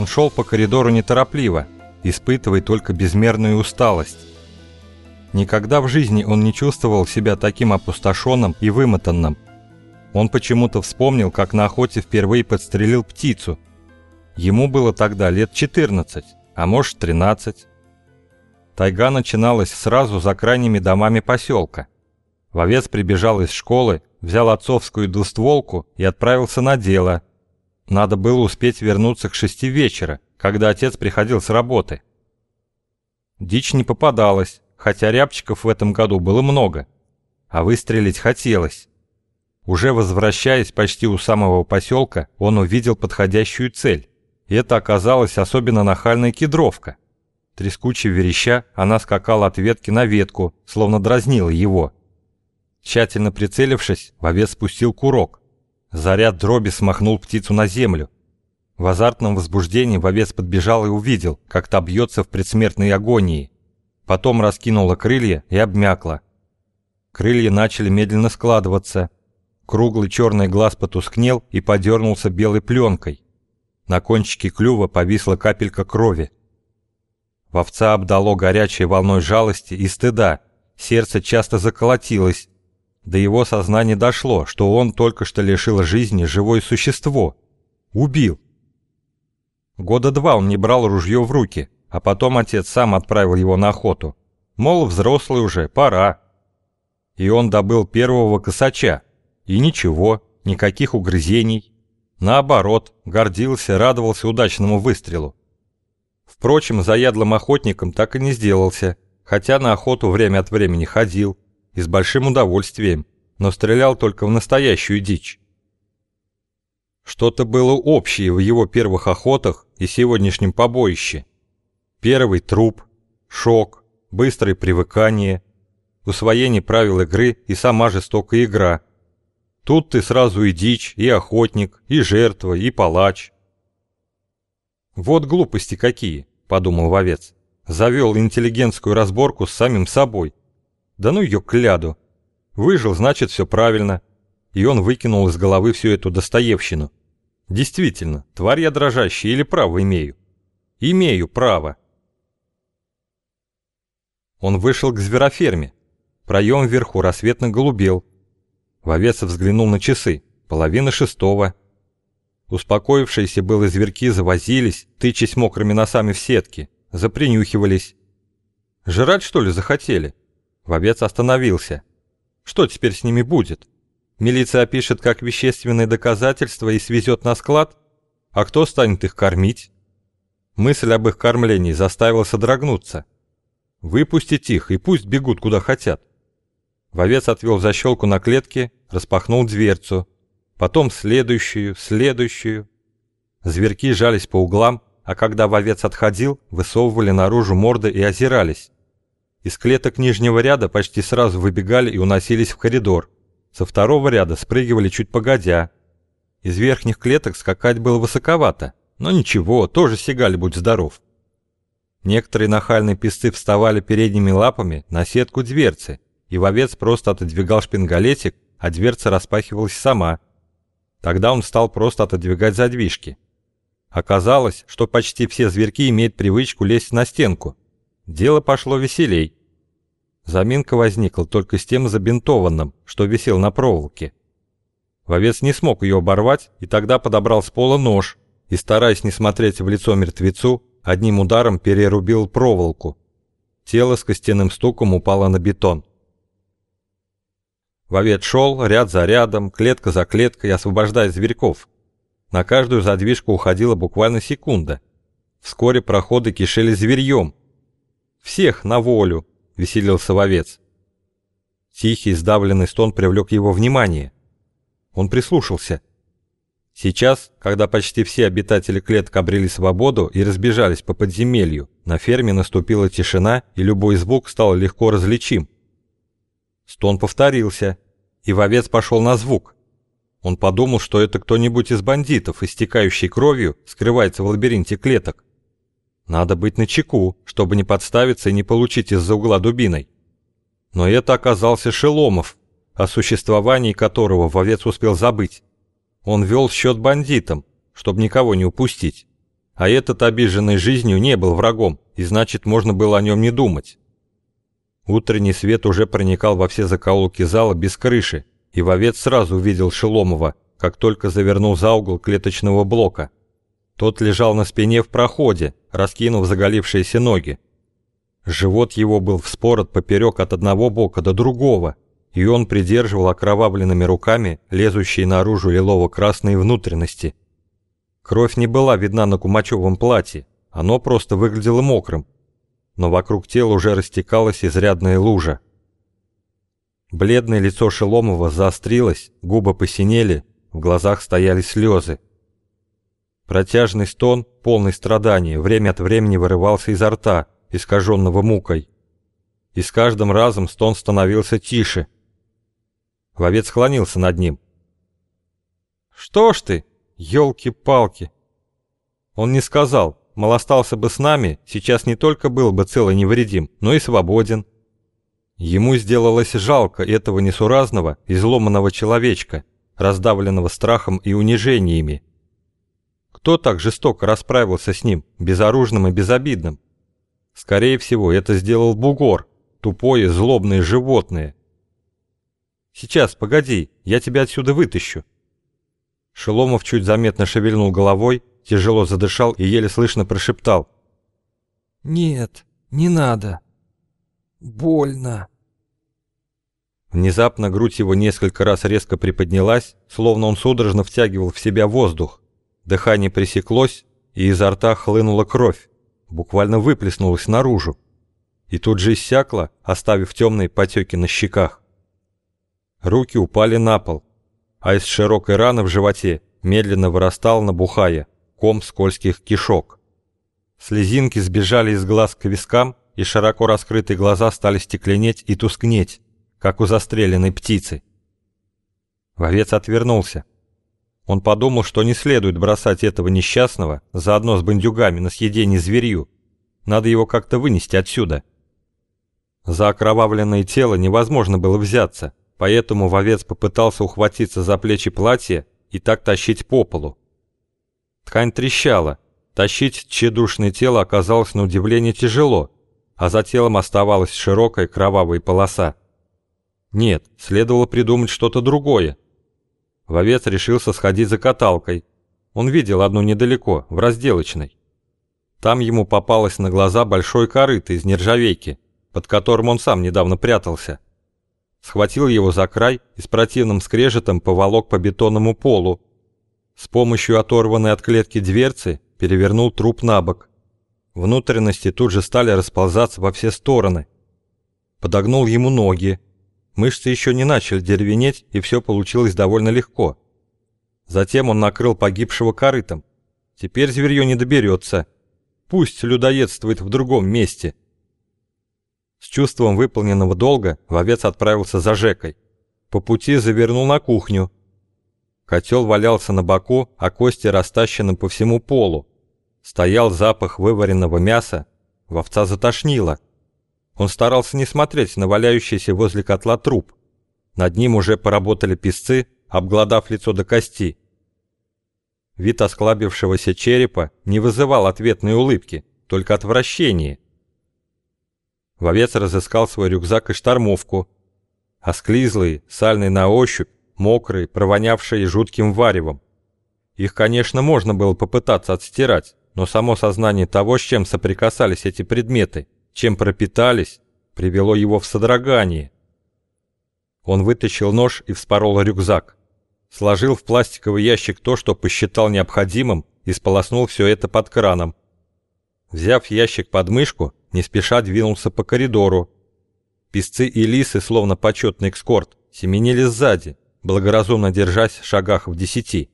Он шел по коридору неторопливо, испытывая только безмерную усталость. Никогда в жизни он не чувствовал себя таким опустошенным и вымотанным. Он почему-то вспомнил, как на охоте впервые подстрелил птицу. Ему было тогда лет 14, а может 13. Тайга начиналась сразу за крайними домами поселка. Вовец прибежал из школы, взял отцовскую двустволку и отправился на дело. Надо было успеть вернуться к шести вечера, когда отец приходил с работы. Дичь не попадалась, хотя рябчиков в этом году было много, а выстрелить хотелось. Уже возвращаясь почти у самого поселка, он увидел подходящую цель. И это оказалась особенно нахальная кедровка. Трескуче вереща, она скакала от ветки на ветку, словно дразнила его. Тщательно прицелившись, вовец спустил курок. Заряд дроби смахнул птицу на землю. В азартном возбуждении вовец подбежал и увидел, как та бьется в предсмертной агонии. Потом раскинула крылья и обмякла. Крылья начали медленно складываться. Круглый черный глаз потускнел и подернулся белой пленкой. На кончике клюва повисла капелька крови. Вовца обдало горячей волной жалости и стыда. Сердце часто заколотилось. До его сознания дошло, что он только что лишил жизни живое существо. Убил. Года два он не брал ружье в руки, а потом отец сам отправил его на охоту. Мол, взрослый уже, пора. И он добыл первого косача. И ничего, никаких угрызений. Наоборот, гордился, радовался удачному выстрелу. Впрочем, заядлым охотником так и не сделался, хотя на охоту время от времени ходил, и с большим удовольствием, но стрелял только в настоящую дичь. Что-то было общее в его первых охотах и сегодняшнем побоище. Первый труп, шок, быстрое привыкание, усвоение правил игры и сама жестокая игра. Тут ты сразу и дичь, и охотник, и жертва, и палач. Вот глупости какие, подумал вовец. Завел интеллигентскую разборку с самим собой. Да ну ее кляду. Выжил, значит, все правильно. И он выкинул из головы всю эту достоевщину. Действительно, тварь я дрожащая или право имею? Имею право. Он вышел к звероферме. Проем вверху рассветно голубел. Вовец взглянул на часы. Половина шестого. Успокоившиеся было зверьки завозились, тычась мокрыми носами в сетки, запринюхивались. Жрать, что ли, захотели? Вовец остановился. Что теперь с ними будет? Милиция опишет как вещественные доказательства и свезет на склад? А кто станет их кормить? Мысль об их кормлении заставила содрогнуться. Выпустить их и пусть бегут куда хотят. Вовец отвел защелку на клетке, распахнул дверцу. Потом следующую, следующую. Зверьки жались по углам, а когда вовец отходил, высовывали наружу морды и озирались. Из клеток нижнего ряда почти сразу выбегали и уносились в коридор. Со второго ряда спрыгивали чуть погодя. Из верхних клеток скакать было высоковато, но ничего, тоже сигали, будь здоров. Некоторые нахальные песцы вставали передними лапами на сетку дверцы, и вовец просто отодвигал шпингалетик, а дверца распахивалась сама. Тогда он стал просто отодвигать задвижки. Оказалось, что почти все зверьки имеют привычку лезть на стенку. Дело пошло веселей. Заминка возникла только с тем забинтованным, что висел на проволоке. Вовец не смог ее оборвать и тогда подобрал с пола нож и, стараясь не смотреть в лицо мертвецу, одним ударом перерубил проволоку. Тело с костяным стуком упало на бетон. Вовец шел ряд за рядом, клетка за клеткой, освобождая зверьков. На каждую задвижку уходила буквально секунда. Вскоре проходы кишели зверьем. «Всех на волю!» — веселился вовец. Тихий, сдавленный стон привлек его внимание. Он прислушался — Сейчас, когда почти все обитатели клеток обрели свободу и разбежались по подземелью, на ферме наступила тишина, и любой звук стал легко различим. Стон повторился, и вовец пошел на звук. Он подумал, что это кто-нибудь из бандитов, истекающий кровью, скрывается в лабиринте клеток. Надо быть начеку, чтобы не подставиться и не получить из-за угла дубиной. Но это оказался Шеломов, о существовании которого вовец успел забыть. Он вел счет бандитам, чтобы никого не упустить. А этот, обиженный жизнью, не был врагом, и значит, можно было о нем не думать. Утренний свет уже проникал во все закоулки зала без крыши, и вовец сразу увидел Шеломова, как только завернул за угол клеточного блока. Тот лежал на спине в проходе, раскинув заголившиеся ноги. Живот его был вспорот поперек от одного бока до другого, и он придерживал окровавленными руками лезущие наружу лилово-красные внутренности. Кровь не была видна на кумачевом платье, оно просто выглядело мокрым, но вокруг тела уже растекалась изрядная лужа. Бледное лицо Шеломова заострилось, губы посинели, в глазах стояли слезы. Протяжный стон, полный страдания, время от времени вырывался изо рта, искаженного мукой. И с каждым разом стон становился тише – Вовец склонился над ним. «Что ж ты, елки-палки!» Он не сказал, мол, остался бы с нами, сейчас не только был бы цел и невредим, но и свободен. Ему сделалось жалко этого несуразного, изломанного человечка, раздавленного страхом и унижениями. Кто так жестоко расправился с ним, безоружным и безобидным? Скорее всего, это сделал бугор, тупое злобное животное, Сейчас, погоди, я тебя отсюда вытащу. Шеломов чуть заметно шевельнул головой, тяжело задышал и еле слышно прошептал. «Нет, не надо. Больно». Внезапно грудь его несколько раз резко приподнялась, словно он судорожно втягивал в себя воздух. Дыхание пресеклось, и изо рта хлынула кровь, буквально выплеснулась наружу. И тут же иссякла, оставив темные потеки на щеках. Руки упали на пол, а из широкой раны в животе медленно вырастал, набухая, ком скользких кишок. Слезинки сбежали из глаз к вискам, и широко раскрытые глаза стали стекленеть и тускнеть, как у застреленной птицы. Вовец отвернулся. Он подумал, что не следует бросать этого несчастного заодно с бандюгами на съедение зверью. Надо его как-то вынести отсюда. За окровавленное тело невозможно было взяться, поэтому вовец попытался ухватиться за плечи платья и так тащить по полу. Ткань трещала, тащить тщедушное тело оказалось на удивление тяжело, а за телом оставалась широкая кровавая полоса. Нет, следовало придумать что-то другое. Вовец решился сходить за каталкой. Он видел одну недалеко, в разделочной. Там ему попалось на глаза большой корыто из нержавейки, под которым он сам недавно прятался схватил его за край и с противным скрежетом поволок по бетонному полу. С помощью оторванной от клетки дверцы перевернул труп на бок. Внутренности тут же стали расползаться во все стороны. Подогнул ему ноги. Мышцы еще не начали деревенеть, и все получилось довольно легко. Затем он накрыл погибшего корытом. Теперь зверье не доберется. Пусть людоедствует в другом месте. С чувством выполненного долга вовец отправился за Жекой. По пути завернул на кухню. Котел валялся на боку, а кости растащены по всему полу. Стоял запах вываренного мяса, вовца затошнило. Он старался не смотреть на валяющийся возле котла труп. Над ним уже поработали песцы, обглодав лицо до кости. Вид осклабившегося черепа не вызывал ответной улыбки, только отвращение – Вовец разыскал свой рюкзак и штормовку. Осклизлые, сальные на ощупь, мокрые, провонявшие жутким варевом. Их, конечно, можно было попытаться отстирать, но само сознание того, с чем соприкасались эти предметы, чем пропитались, привело его в содрогание. Он вытащил нож и вспорол рюкзак. Сложил в пластиковый ящик то, что посчитал необходимым, и сполоснул все это под краном. Взяв ящик под мышку, не спеша двинулся по коридору. Песцы и лисы, словно почетный экскорт, семенили сзади, благоразумно держась в шагах в десяти.